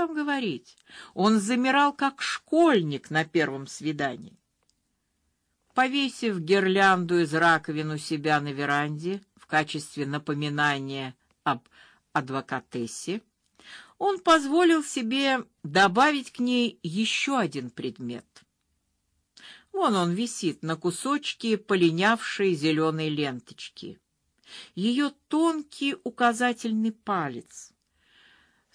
там говорить? Он замирал как школьник на первом свидании. Повесив гирлянду из раковин у себя на веранде в качестве напоминания об адвокатессе, он позволил себе добавить к ней еще один предмет. Вон он висит на кусочке полинявшей зеленой ленточки. Ее тонкий указательный палец,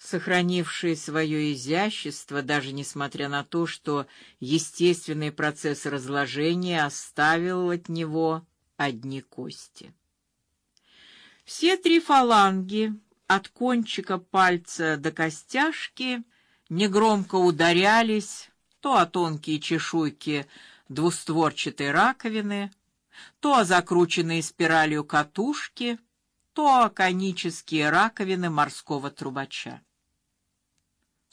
сохранивший свое изящество, даже несмотря на то, что естественный процесс разложения оставил от него одни кости. Все три фаланги от кончика пальца до костяшки негромко ударялись то о тонкие чешуйки двустворчатой раковины, то о закрученные спиралью катушки, то о конические раковины морского трубача.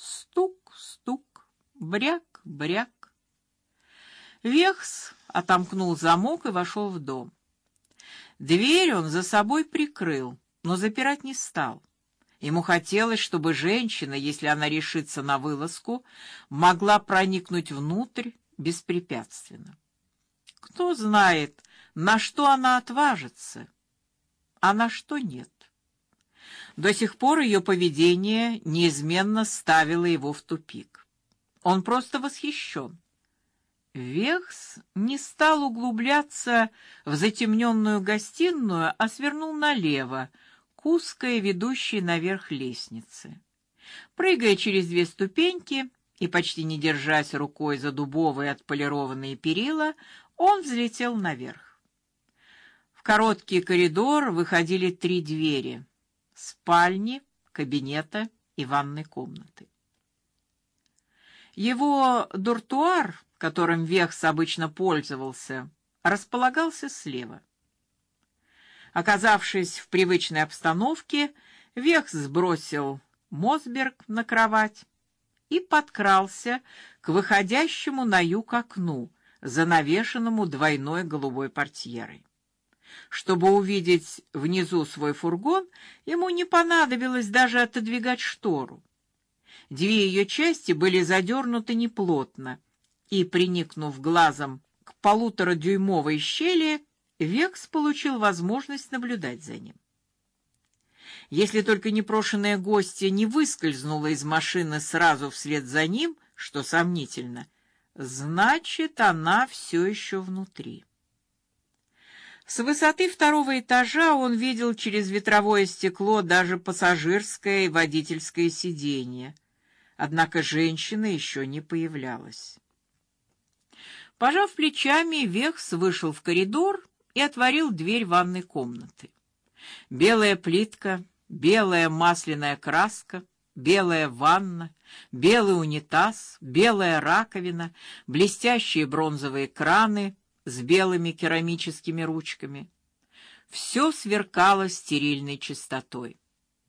Стук, стук, бряк, бряк. Вехс отомкнул замок и вошел в дом. Дверь он за собой прикрыл, но запирать не стал. Ему хотелось, чтобы женщина, если она решится на вылазку, могла проникнуть внутрь беспрепятственно. Кто знает, на что она отважится, а на что нет. До сих пор ее поведение неизменно ставило его в тупик. Он просто восхищен. Вехс не стал углубляться в затемненную гостиную, а свернул налево, к узкой, ведущей наверх лестнице. Прыгая через две ступеньки и почти не держась рукой за дубовые отполированные перила, он взлетел наверх. В короткий коридор выходили три двери: спальни, кабинета и ванной комнаты. Его дуртуар, которым Вехс обычно пользовался, располагался слева. Оказавшись в привычной обстановке, Вехс сбросил Мосберг на кровать и подкрался к выходящему на юг окну, занавешенному двойной голубой портьерой. Чтобы увидеть внизу свой фургон, ему не понадобилось даже отодвигать штору. Две ее части были задернуты неплотно, и приникнув глазом к полуторадюймовой щели, Векс получил возможность наблюдать за ним. Если только непрошенная гостья не выскользнула из машины сразу вслед за ним, что сомнительно, значит, она все еще внутри. С высоты второго этажа он видел через ветровое стекло даже пассажирское и водительское сиденье. Однако женщина еще не появлялась. Пожав плечами, Вехс вышел в коридор и отворил дверь ванной комнаты. Белая плитка, белая масляная краска, белая ванна, белый унитаз, белая раковина, блестящие бронзовые краны с белыми керамическими ручками. Все сверкало стерильной чистотой.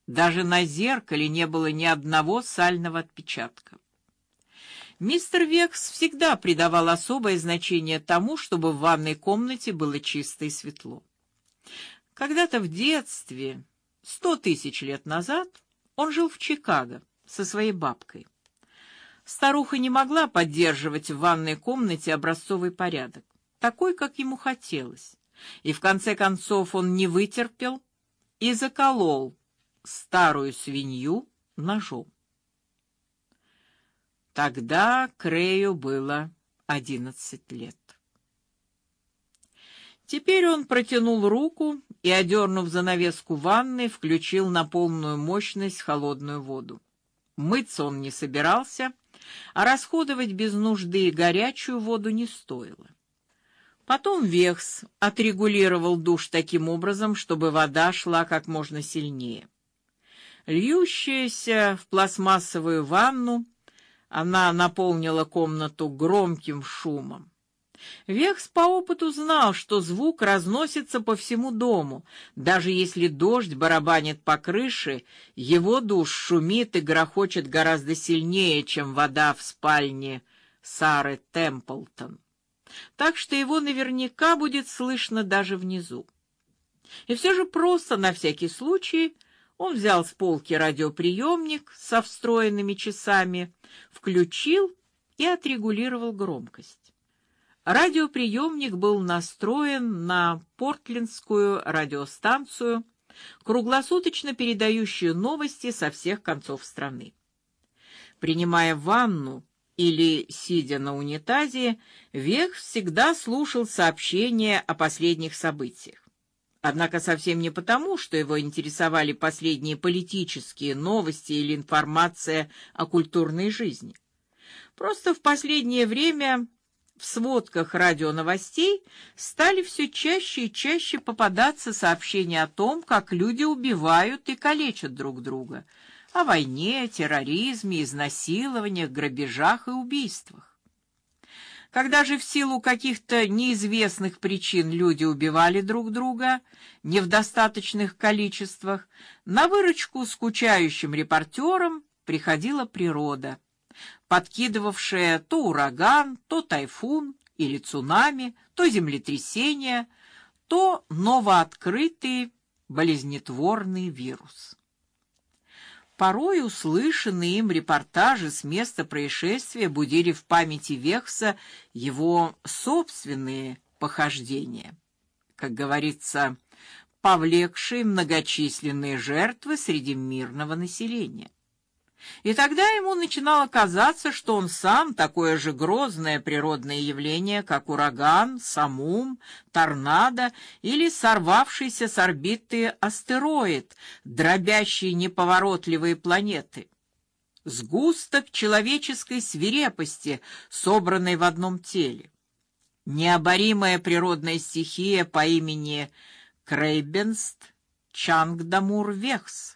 Даже на зеркале не было ни одного сального отпечатка. Мистер Векс всегда придавал особое значение тому, чтобы в ванной комнате было чисто и светло. Когда-то в детстве, сто тысяч лет назад, он жил в Чикаго со своей бабкой. Старуха не могла поддерживать в ванной комнате образцовый порядок, такой, как ему хотелось, и в конце концов он не вытерпел и заколол старую свинью ножом. Тогда Крею было одиннадцать лет. Теперь он протянул руку и, одернув занавеску ванной, включил на полную мощность холодную воду. Мыться он не собирался, а расходовать без нужды горячую воду не стоило. Потом Вехс отрегулировал душ таким образом, чтобы вода шла как можно сильнее. Льющаяся в пластмассовую ванну, она наполнила комнату громким шумом. Векс по опыту знал, что звук разносится по всему дому. Даже если дождь барабанит по крыше, его душ шумит и грохочет гораздо сильнее, чем вода в спальне Сары Темплтон. Так что его наверняка будет слышно даже внизу. И все же просто на всякий случай Он взял с полки радиоприемник со встроенными часами, включил и отрегулировал громкость. Радиоприемник был настроен на портлендскую радиостанцию, круглосуточно передающую новости со всех концов страны. Принимая ванну или сидя на унитазе, Вех всегда слушал сообщения о последних событиях. Однако совсем не потому, что его интересовали последние политические новости или информация о культурной жизни. Просто в последнее время в сводках радионовостей стали все чаще и чаще попадаться сообщения о том, как люди убивают и калечат друг друга, о войне, терроризме, изнасилованиях, грабежах и убийствах. Когда же в силу каких-то неизвестных причин люди убивали друг друга не в достаточных количествах, на выручку скучающим репортерам приходила природа, подкидывавшая то ураган, то тайфун или цунами, то землетрясение, то новооткрытый болезнетворный вирус. Порой услышанные им репортажи с места происшествия будили в памяти Вехса его собственные похождения. Как говорится, повлекшие многочисленные жертвы среди мирного населения. И тогда ему начинало казаться, что он сам такое же грозное природное явление, как ураган, самум, торнадо или сорвавшийся с орбиты астероид, дробящий неповоротливые планеты. Сгусток человеческой свирепости, собранной в одном теле. Необоримая природная стихия по имени Крейбенст Чангдамур-Вехс.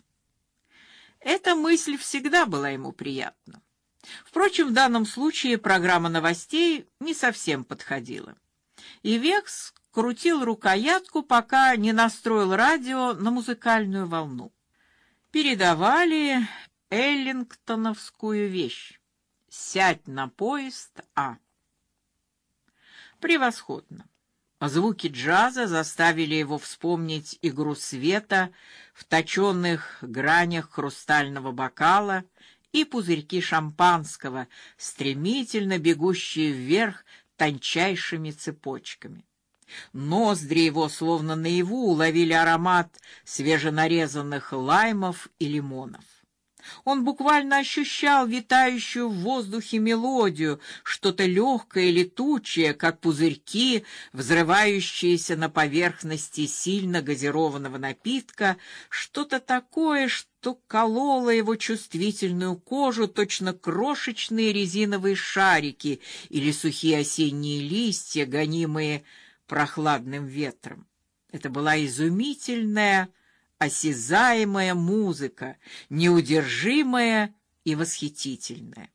Эта мысль всегда была ему приятна. Впрочем, в данном случае программа новостей не совсем подходила. И Векс крутил рукоятку, пока не настроил радио на музыкальную волну. Передавали эллингтоновскую вещь: "Сядь на поезд А". Превосходно. Звуки джаза заставили его вспомнить игру света в точенных гранях хрустального бокала и пузырьки шампанского, стремительно бегущие вверх тончайшими цепочками. Ноздри его словно наяву уловили аромат свеженарезанных лаймов и лимонов. Он буквально ощущал витающую в воздухе мелодию, что-то легкое летучее, как пузырьки, взрывающиеся на поверхности сильно газированного напитка, что-то такое, что кололо его чувствительную кожу, точно крошечные резиновые шарики или сухие осенние листья, гонимые прохладным ветром. Это была изумительная осязаемая музыка, неудержимая и восхитительная.